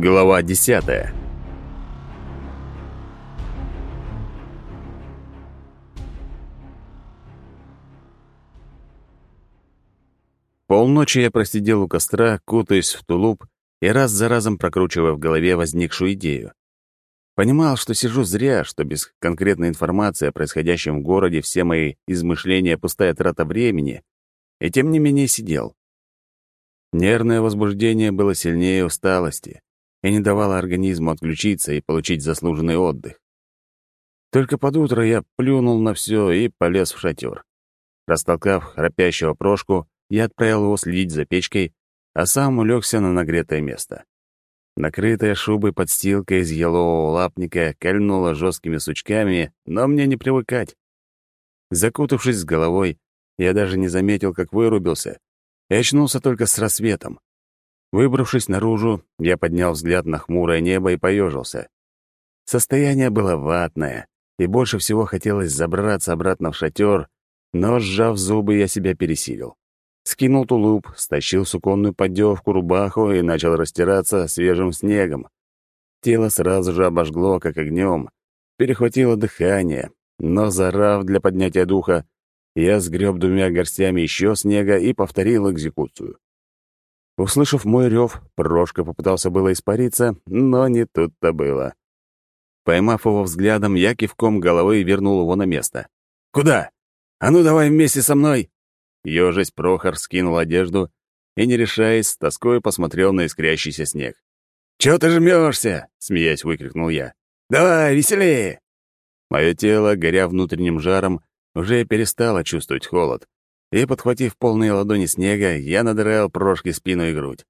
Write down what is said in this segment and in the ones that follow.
Глава десятая. Полночи я просидел у костра, кутаясь в тулуп и раз за разом прокручивая в голове возникшую идею. Понимал, что сижу зря, что без конкретной информации о происходящем в городе все мои измышления — пустая трата времени, и тем не менее сидел. Нервное возбуждение было сильнее усталости и не давало организму отключиться и получить заслуженный отдых. Только под утро я плюнул на все и полез в шатер. Растолкав храпящего прошку, я отправил его следить за печкой, а сам улегся на нагретое место. Накрытая шубой подстилка из елового лапника кольнула жесткими сучками, но мне не привыкать. Закутавшись с головой, я даже не заметил, как вырубился, и очнулся только с рассветом. Выбравшись наружу, я поднял взгляд на хмурое небо и поежился. Состояние было ватное, и больше всего хотелось забраться обратно в шатер, но, сжав зубы, я себя пересилил. Скинул тулуп, стащил суконную поддевку, рубаху и начал растираться свежим снегом. Тело сразу же обожгло, как огнем, перехватило дыхание, но, зарав для поднятия духа, я сгреб двумя горстями еще снега и повторил экзекуцию. Услышав мой рев, Прошка попытался было испариться, но не тут-то было. Поймав его взглядом, я кивком головы вернул его на место. «Куда? А ну давай вместе со мной!» Ёжись Прохор скинул одежду и, не решаясь, с тоской посмотрел на искрящийся снег. «Чего ты жмешься?» — смеясь выкрикнул я. «Давай, веселее!» Мое тело, горя внутренним жаром, уже перестало чувствовать холод, и, подхватив полные ладони снега, я надрал Прошке спину и грудь.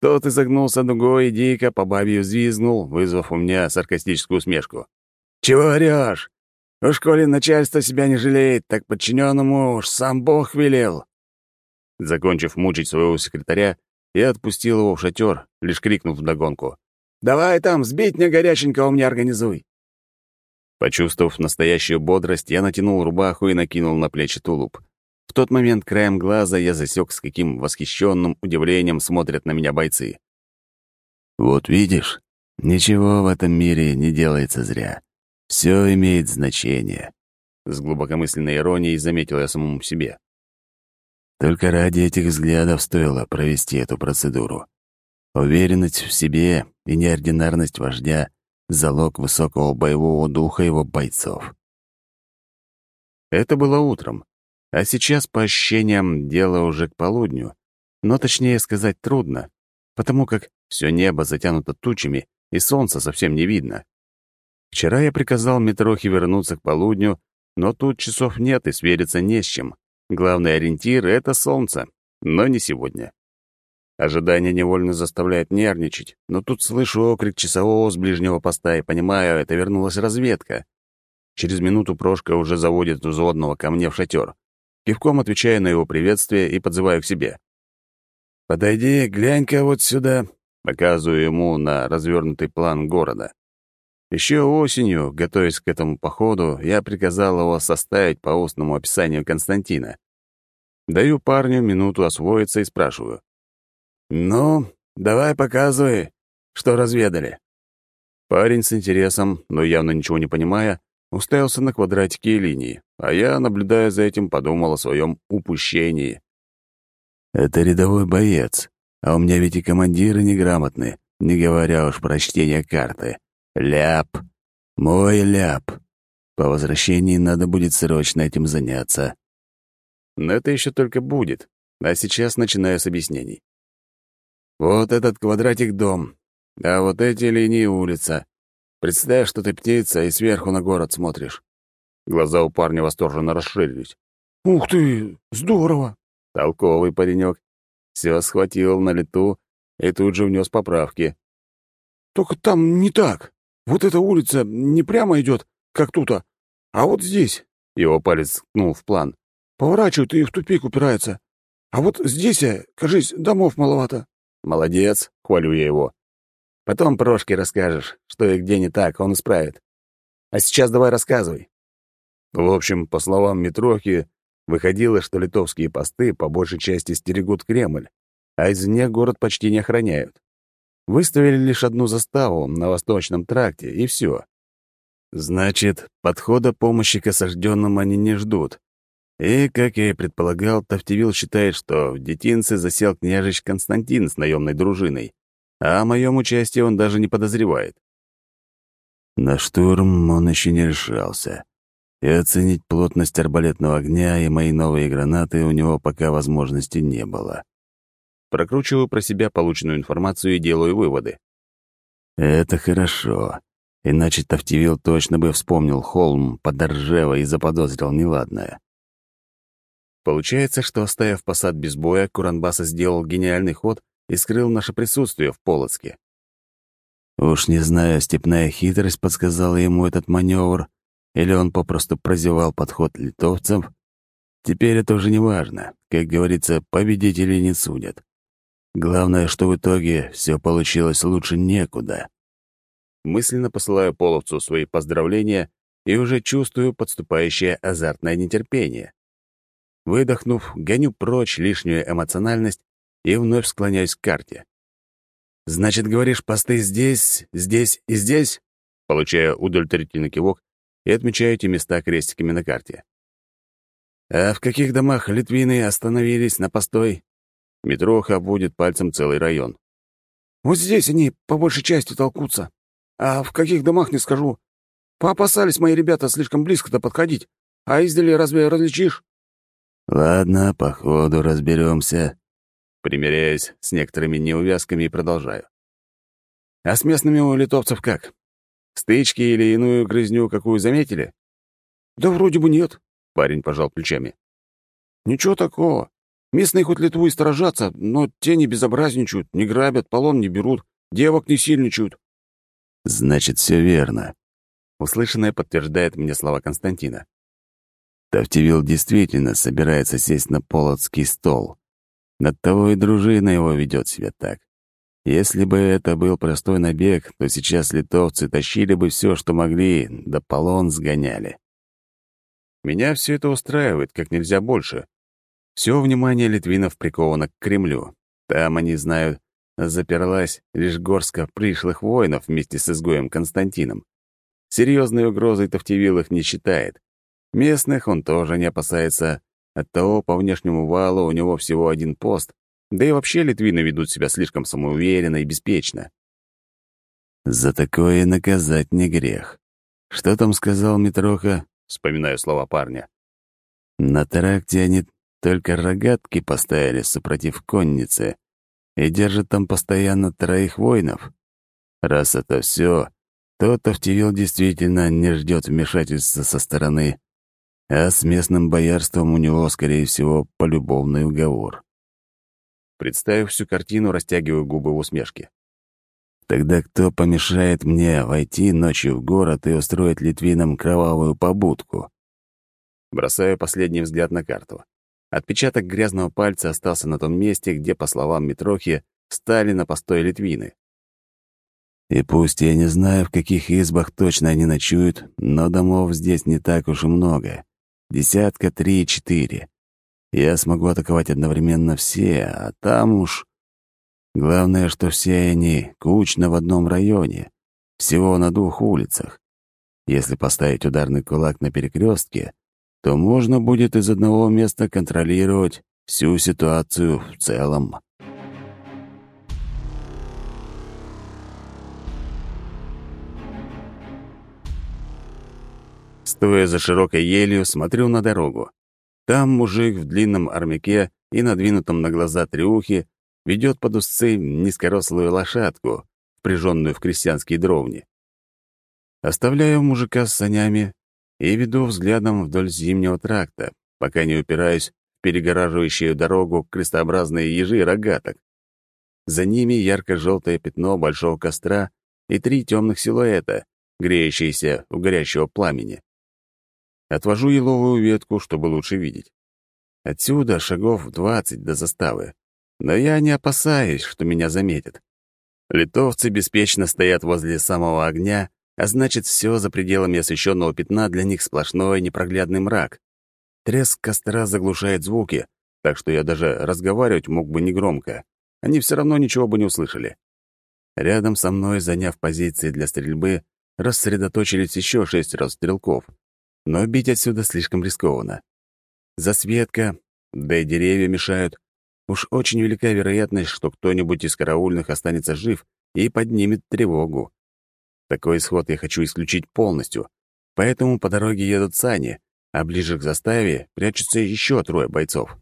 Тот изогнулся дугой и дико по бабью взвизгнул, вызвав у меня саркастическую усмешку. «Чего орёшь? В школе начальство себя не жалеет, так подчиненному уж сам Бог велел». Закончив мучить своего секретаря, я отпустил его в шатер, лишь крикнув вдогонку. «Давай там, сбить мне горяченького мне организуй!» Почувствовав настоящую бодрость, я натянул рубаху и накинул на плечи тулуп. В тот момент краем глаза я засек, с каким восхищенным удивлением смотрят на меня бойцы. «Вот видишь, ничего в этом мире не делается зря. Все имеет значение», — с глубокомысленной иронией заметил я самому себе. Только ради этих взглядов стоило провести эту процедуру. Уверенность в себе и неординарность вождя — залог высокого боевого духа его бойцов. Это было утром. А сейчас, по ощущениям, дело уже к полудню. Но точнее сказать трудно, потому как все небо затянуто тучами, и солнца совсем не видно. Вчера я приказал Митрохе вернуться к полудню, но тут часов нет и свериться не с чем. Главный ориентир — это солнце, но не сегодня. Ожидание невольно заставляет нервничать, но тут слышу окрик часового с ближнего поста и понимаю, это вернулась разведка. Через минуту Прошка уже заводит взводного ко мне в шатер. Кивком отвечаю на его приветствие и подзываю к себе. «Подойди, глянь-ка вот сюда», — показываю ему на развернутый план города. Еще осенью, готовясь к этому походу, я приказал его составить по устному описанию Константина. Даю парню минуту освоиться и спрашиваю. «Ну, давай показывай, что разведали». Парень с интересом, но явно ничего не понимая, уставился на квадратики и линии, а я, наблюдая за этим, подумал о своем упущении. «Это рядовой боец, а у меня ведь и командиры неграмотны, не говоря уж про чтение карты. Ляп. Мой ляп. По возвращении надо будет срочно этим заняться». Но это еще только будет, а сейчас начинаю с объяснений. Вот этот квадратик — дом, а вот эти линии — улица. Представь, что ты птица и сверху на город смотришь». Глаза у парня восторженно расширились. «Ух ты! Здорово!» Толковый паренек. Все схватил на лету и тут же внес поправки. «Только там не так. Вот эта улица не прямо идет, как тут, а вот здесь». Его палец ткнул в план. «Поворачивает и в тупик упирается. А вот здесь, кажись, домов маловато». «Молодец», — хвалю я его. Потом Прошке расскажешь, что и где не так, он исправит. А сейчас давай рассказывай». В общем, по словам Митрохи, выходило, что литовские посты по большей части стерегут Кремль, а извне город почти не охраняют. Выставили лишь одну заставу на Восточном тракте, и все. Значит, подхода помощи к осажденным они не ждут. И, как я и предполагал, Тавтивил считает, что в детинце засел княжич Константин с наемной дружиной, а о моем участии он даже не подозревает. На штурм он еще не решался, и оценить плотность арбалетного огня и мои новые гранаты у него пока возможности не было. Прокручиваю про себя полученную информацию и делаю выводы. Это хорошо. Иначе Тавтивил точно бы вспомнил холм под Ржево и заподозрил неладное. Получается, что, оставив посад без боя, Куранбаса сделал гениальный ход и скрыл наше присутствие в Полоцке. Уж не знаю, степная хитрость подсказала ему этот маневр, или он попросту прозевал подход литовцев. Теперь это уже не важно. Как говорится, победители не судят. Главное, что в итоге все получилось лучше некуда. Мысленно посылаю половцу свои поздравления и уже чувствую подступающее азартное нетерпение. Выдохнув, гоню прочь лишнюю эмоциональность и вновь склоняюсь к карте. «Значит, говоришь, посты здесь, здесь и здесь?» Получаю удовлетворительный кивок и отмечаю эти места крестиками на карте. «А в каких домах литвины остановились на постой?» Митроха будет пальцем целый район. «Вот здесь они по большей части толкутся. А в каких домах не скажу. Поопасались мои ребята слишком близко-то подходить. А издали разве различишь?» «Ладно, по ходу разберемся. Примеряюсь с некоторыми неувязками и продолжаю. «А с местными у литовцев как? Стычки или иную грызню какую заметили?» «Да вроде бы нет», — парень пожал плечами. «Ничего такого. Местные хоть Литву и сторожатся, но те не безобразничают, не грабят, полон не берут, девок не сильничают». «Значит, все верно», — услышанное подтверждает мне слова Константина. Тавтивил действительно собирается сесть на полоцкий стол. Над того и дружина его ведет себя так. Если бы это был простой набег, то сейчас литовцы тащили бы все, что могли, да полон сгоняли. Меня все это устраивает как нельзя больше. Все внимание литвинов приковано к Кремлю. Там, они знают, заперлась лишь горстка пришлых воинов вместе с изгоем Константином. Серьезной угрозой Тавтивил их не считает. Местных он тоже не опасается. Оттого по внешнему валу у него всего один пост, да и вообще литвины ведут себя слишком самоуверенно и беспечно. За такое наказать не грех. Что там сказал Митроха? Вспоминаю слова парня. На тракте они только рогатки поставили супротив конницы и держат там постоянно троих воинов. Раз это все, то Тавтивил действительно не ждет вмешательства со стороны, а с местным боярством у него, скорее всего, полюбовный уговор. Представив всю картину, растягиваю губы в усмешке. Тогда кто помешает мне войти ночью в город и устроить литвинам кровавую побудку? Бросаю последний взгляд на карту. Отпечаток грязного пальца остался на том месте, где, по словам Митрохи, стали на постой Литвины. И пусть я не знаю, в каких избах точно они ночуют, но домов здесь не так уж и много. Десятка три-четыре. Я смогу атаковать одновременно все, а там уж... Главное, что все они кучно в одном районе, всего на двух улицах. Если поставить ударный кулак на перекрестке, то можно будет из одного места контролировать всю ситуацию в целом. Стоя за широкой елью, смотрю на дорогу. Там мужик в длинном армяке и надвинутом на глаза трюхе ведет под узцы низкорослую лошадку, впряженную в крестьянские дровни. Оставляю мужика с санями и веду взглядом вдоль зимнего тракта, пока не упираюсь в перегораживающую дорогу крестообразные ежи рогаток. За ними ярко-желтое пятно большого костра и три темных силуэта, греющиеся у горящего пламени. Отвожу еловую ветку, чтобы лучше видеть. Отсюда шагов двадцать до заставы. Но я не опасаюсь, что меня заметят. Литовцы беспечно стоят возле самого огня, а значит, все за пределами освещенного пятна для них сплошной непроглядный мрак. Треск костра заглушает звуки, так что я даже разговаривать мог бы негромко. Они все равно ничего бы не услышали. Рядом со мной, заняв позиции для стрельбы, рассредоточились еще шестеро стрелков. Но бить отсюда слишком рискованно. Засветка, да и деревья мешают. Уж очень велика вероятность, что кто-нибудь из караульных останется жив и поднимет тревогу. Такой исход я хочу исключить полностью, поэтому по дороге едут сани, а ближе к заставе прячутся еще трое бойцов.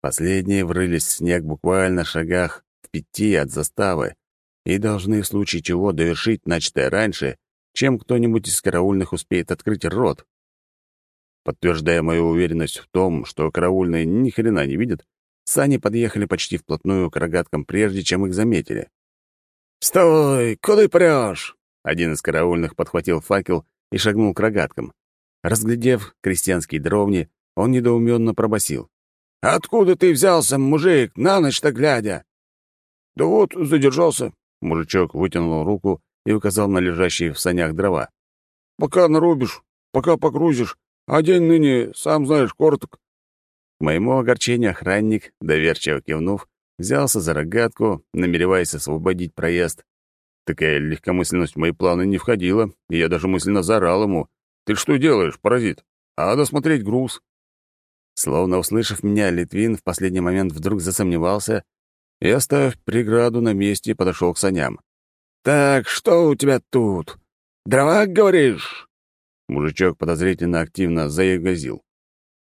Последние врылись в снег буквально в шагах в пяти от заставы и должны в случае чего довершить начатое раньше, чем кто-нибудь из караульных успеет открыть рот. Подтверждая мою уверенность в том, что караульные ни хрена не видят, сани подъехали почти вплотную к рогаткам, прежде чем их заметили. «Стой! Куда прешь?» Один из караульных подхватил факел и шагнул к рогаткам. Разглядев крестьянские дровни, он недоуменно пробасил. «Откуда ты взялся, мужик, на ночь-то глядя?» «Да вот, задержался». Мужичок вытянул руку и указал на лежащие в санях дрова. «Пока нарубишь, пока погрузишь, а день ныне, сам знаешь, короток». К моему огорчению охранник, доверчиво кивнув, взялся за рогатку, намереваясь освободить проезд. Такая легкомысленность в мои планы не входила, и я даже мысленно заорал ему. «Ты что делаешь, паразит? А досмотреть груз». Словно услышав меня, Литвин в последний момент вдруг засомневался и, оставив преграду на месте, подошел к саням. «Так, что у тебя тут? Дрова, говоришь?» Мужичок подозрительно активно заягозил.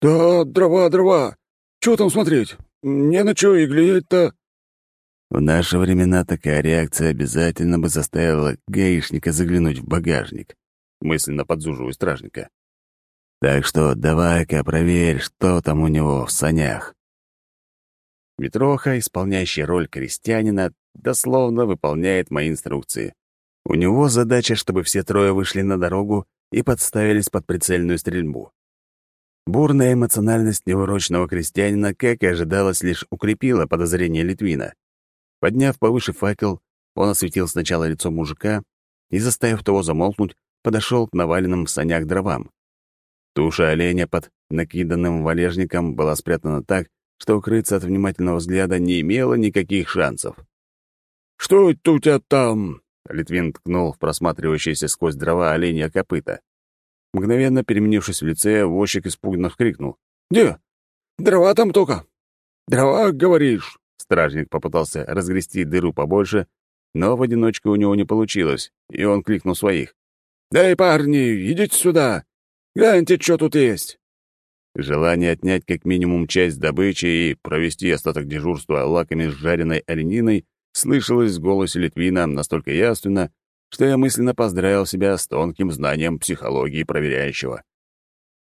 «Да, дрова, дрова. Чего там смотреть? Не на чё и глядеть-то». В наши времена такая реакция обязательно бы заставила гаишника заглянуть в багажник. Мысленно подзуживаю стражника. Так что давай-ка проверь, что там у него в санях. Митроха, исполняющий роль крестьянина, дословно выполняет мои инструкции. У него задача, чтобы все трое вышли на дорогу и подставились под прицельную стрельбу. Бурная эмоциональность неурочного крестьянина, как и ожидалось, лишь укрепила подозрение Литвина. Подняв повыше факел, он осветил сначала лицо мужика и, заставив того замолкнуть, подошел к наваленным в санях дровам. Туша оленя под накиданным валежником была спрятана так, что укрыться от внимательного взгляда не имело никаких шансов. «Что это у тебя там?» — Литвин ткнул в просматривающееся сквозь дрова оленя копыта. Мгновенно переменившись в лице, возчик испуганно вскрикнул. «Где? Дрова там только. Дрова, говоришь?» Стражник попытался разгрести дыру побольше, но в одиночку у него не получилось, и он кликнул своих. «Эй, парни, идите сюда! Гляньте, что тут есть!» Желание отнять как минимум часть добычи и провести остаток дежурства лаками с жареной олениной слышалось в голосе Литвина настолько явственно, что я мысленно поздравил себя с тонким знанием психологии проверяющего.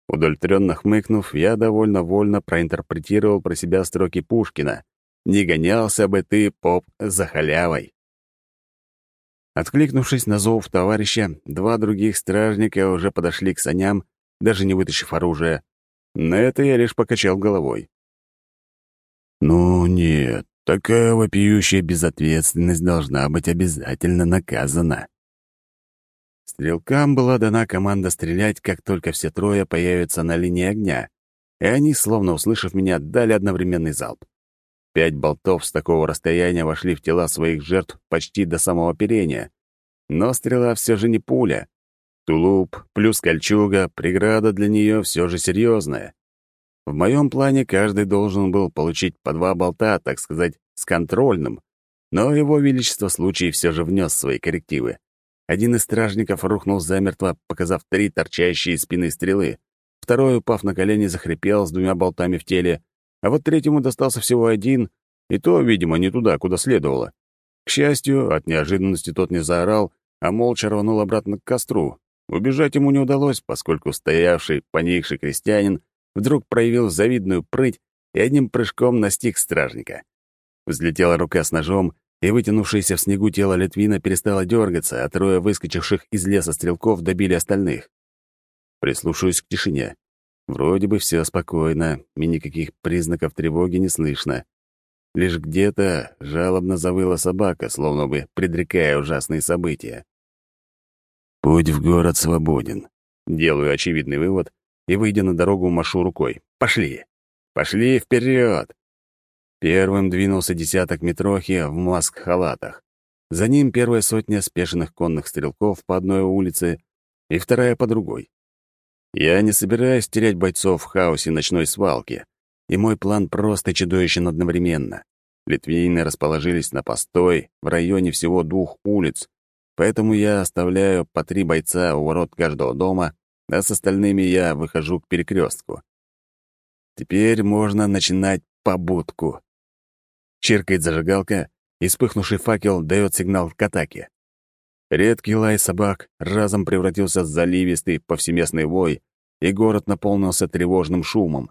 Удовлетворенно хмыкнув, я довольно вольно проинтерпретировал про себя строки Пушкина «Не гонялся бы ты, поп, за халявой». Откликнувшись на зов товарища, два других стражника уже подошли к саням даже не вытащив оружие. На это я лишь покачал головой. «Ну нет, такая вопиющая безответственность должна быть обязательно наказана». Стрелкам была дана команда стрелять, как только все трое появятся на линии огня, и они, словно услышав меня, дали одновременный залп. Пять болтов с такого расстояния вошли в тела своих жертв почти до самого оперения, но стрела все же не пуля, Тулуп плюс кольчуга, преграда для нее все же серьезная. В моем плане каждый должен был получить по два болта, так сказать, с контрольным, но его величество случай все же внес свои коррективы. Один из стражников рухнул замертво, показав три торчащие спины стрелы. Второй, упав на колени, захрипел с двумя болтами в теле, а вот третьему достался всего один, и то, видимо, не туда, куда следовало. К счастью, от неожиданности тот не заорал, а молча рванул обратно к костру, Убежать ему не удалось, поскольку стоявший, поникший крестьянин вдруг проявил завидную прыть и одним прыжком настиг стражника. Взлетела рука с ножом, и вытянувшееся в снегу тело Литвина перестало дергаться, а трое выскочивших из леса стрелков добили остальных. Прислушаюсь к тишине. Вроде бы все спокойно, и никаких признаков тревоги не слышно. Лишь где-то жалобно завыла собака, словно бы предрекая ужасные события. Путь в город свободен. Делаю очевидный вывод и, выйдя на дорогу, машу рукой. Пошли! Пошли вперед! Первым двинулся десяток метрохи в маск-халатах. За ним первая сотня спешенных конных стрелков по одной улице и вторая по другой. Я не собираюсь терять бойцов в хаосе ночной свалки, и мой план просто чудовищен одновременно. Литвины расположились на постой в районе всего двух улиц, поэтому я оставляю по три бойца у ворот каждого дома, а с остальными я выхожу к перекрестку. Теперь можно начинать побудку. Чиркает зажигалка, и вспыхнувший факел дает сигнал к атаке. Редкий лай собак разом превратился в заливистый повсеместный вой, и город наполнился тревожным шумом.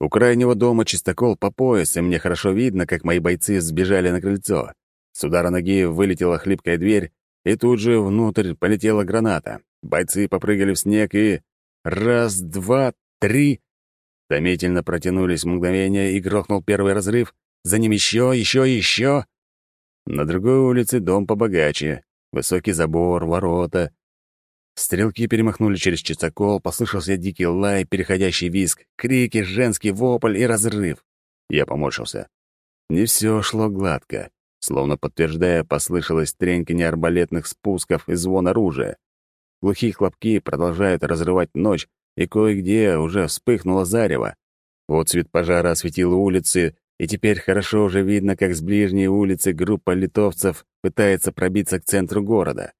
У крайнего дома чистокол по пояс, и мне хорошо видно, как мои бойцы сбежали на крыльцо. С удара ноги вылетела хлипкая дверь, и тут же внутрь полетела граната. Бойцы попрыгали в снег и... Раз, два, три... Томительно протянулись мгновения, и грохнул первый разрыв. За ним еще, еще, еще. На другой улице дом побогаче. Высокий забор, ворота. Стрелки перемахнули через чистокол, послышался дикий лай, переходящий визг, крики, женский вопль и разрыв. Я поморщился. Не все шло гладко. Словно подтверждая, послышалось треньканье арбалетных спусков и звон оружия. Глухие хлопки продолжают разрывать ночь, и кое-где уже вспыхнуло зарево. Вот цвет пожара осветил улицы, и теперь хорошо уже видно, как с ближней улицы группа литовцев пытается пробиться к центру города.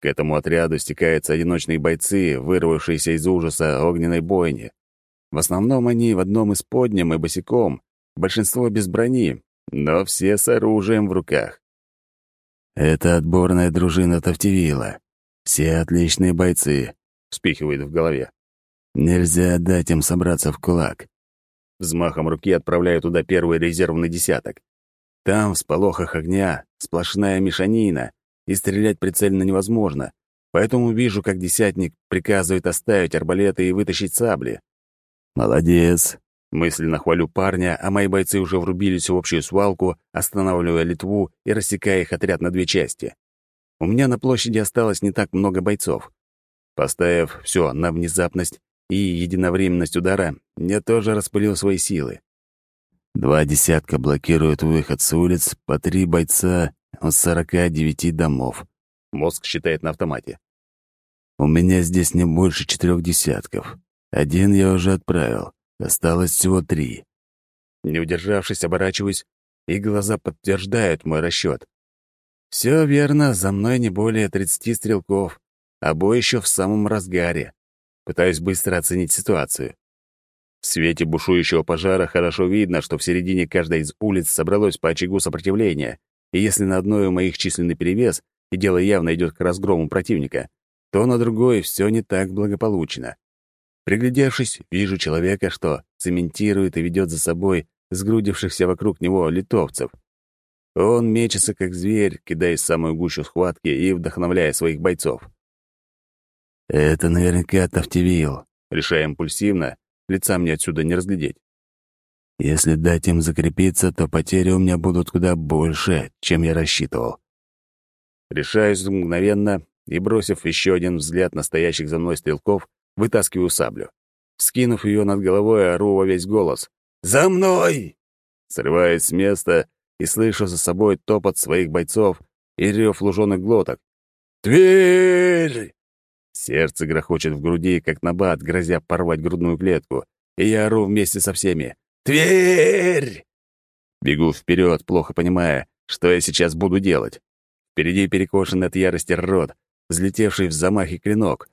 К этому отряду стекаются одиночные бойцы, вырвавшиеся из ужаса огненной бойни. В основном они в одном из подням и босиком, большинство без брони, но все с оружием в руках. «Это отборная дружина Тавтивила. Все отличные бойцы», — вспихивает в голове. «Нельзя дать им собраться в кулак. Взмахом руки отправляю туда первый резервный десяток. Там, в сполохах огня, сплошная мешанина, и стрелять прицельно невозможно, поэтому вижу, как десятник приказывает оставить арбалеты и вытащить сабли. «Молодец!» — мысленно хвалю парня, а мои бойцы уже врубились в общую свалку, останавливая Литву и рассекая их отряд на две части. У меня на площади осталось не так много бойцов. Поставив все на внезапность, и единовременность удара, я тоже распылил свои силы. Два десятка блокируют выход с улиц, по три бойца от сорока девяти домов. Мозг считает на автомате. У меня здесь не больше четырех десятков. Один я уже отправил. Осталось всего три. Не удержавшись, оборачиваюсь, и глаза подтверждают мой расчет. Все верно, за мной не более тридцати стрелков, а бой еще в самом разгаре. Пытаюсь быстро оценить ситуацию. В свете бушующего пожара хорошо видно, что в середине каждой из улиц собралось по очагу сопротивления, и если на одной у моих численный перевес, и дело явно идет к разгрому противника, то на другой все не так благополучно. Приглядевшись, вижу человека, что цементирует и ведет за собой сгрудившихся вокруг него литовцев. Он мечется, как зверь, кидаясь в самую гущу схватки и вдохновляя своих бойцов. «Это наверняка Тавтивил», — решая импульсивно, лица мне отсюда не разглядеть. «Если дать им закрепиться, то потери у меня будут куда больше, чем я рассчитывал». Решаюсь мгновенно и, бросив еще один взгляд на стоящих за мной стрелков, вытаскиваю саблю. Скинув ее над головой, ору во весь голос. «За мной!» Срываюсь с места и слышу за собой топот своих бойцов и рев луженых глоток. «Тверь!» Сердце грохочет в груди, как набат, грозя порвать грудную клетку, и я ору вместе со всеми. «Тверь!» Бегу вперед, плохо понимая, что я сейчас буду делать. Впереди перекошенный от ярости рот, взлетевший в замахе клинок.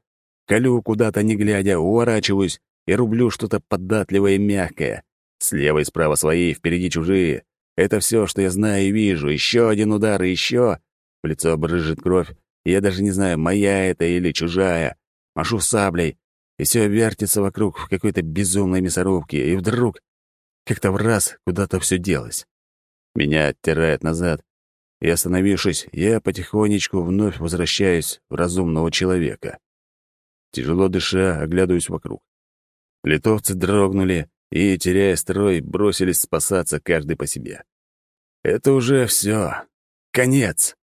Колю куда-то не глядя, уворачиваюсь и рублю что-то податливое и мягкое. Слева и справа свои, впереди чужие. Это все, что я знаю и вижу. Еще один удар и еще. В лицо брызжет кровь, я даже не знаю, моя это или чужая. Машу саблей, и все вертится вокруг в какой-то безумной мясорубке, и вдруг как-то в раз куда-то все делось. Меня оттирает назад, и, остановившись, я потихонечку вновь возвращаюсь в разумного человека. Тяжело дыша, оглядываюсь вокруг. Литовцы дрогнули и, теряя строй, бросились спасаться каждый по себе. Это уже все. Конец.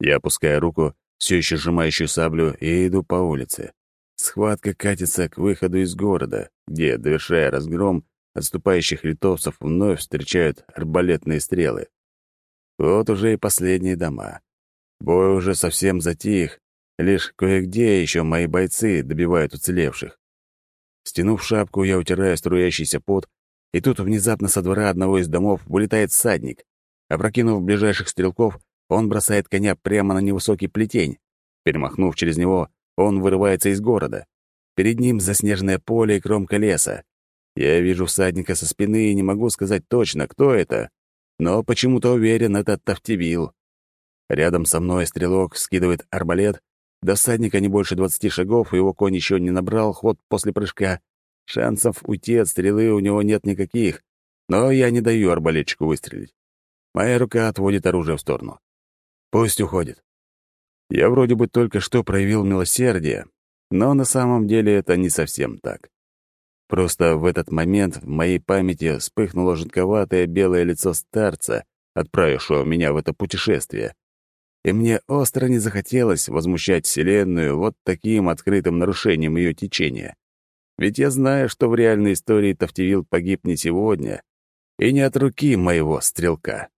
Я опускаю руку, все еще сжимающую саблю, и иду по улице. Схватка катится к выходу из города, где, довершая разгром, отступающих литовцев вновь встречают арбалетные стрелы. Вот уже и последние дома. Бой уже совсем затих, лишь кое-где еще мои бойцы добивают уцелевших. Стянув шапку, я утираю струящийся пот, и тут внезапно со двора одного из домов вылетает всадник. Опрокинув ближайших стрелков, он бросает коня прямо на невысокий плетень. Перемахнув через него, он вырывается из города. Перед ним заснеженное поле и кромка леса. Я вижу всадника со спины и не могу сказать точно, кто это, но почему-то уверен, это Тавтивил. Рядом со мной стрелок скидывает арбалет, до всадника не больше двадцати шагов, и его конь еще не набрал ход после прыжка. Шансов уйти от стрелы у него нет никаких, но я не даю арбалетчику выстрелить. Моя рука отводит оружие в сторону. Пусть уходит. Я вроде бы только что проявил милосердие, но на самом деле это не совсем так. Просто в этот момент в моей памяти вспыхнуло жутковатое белое лицо старца, отправившего меня в это путешествие. И мне остро не захотелось возмущать Вселенную вот таким открытым нарушением ее течения. Ведь я знаю, что в реальной истории Тавтивил погиб не сегодня и не от руки моего стрелка.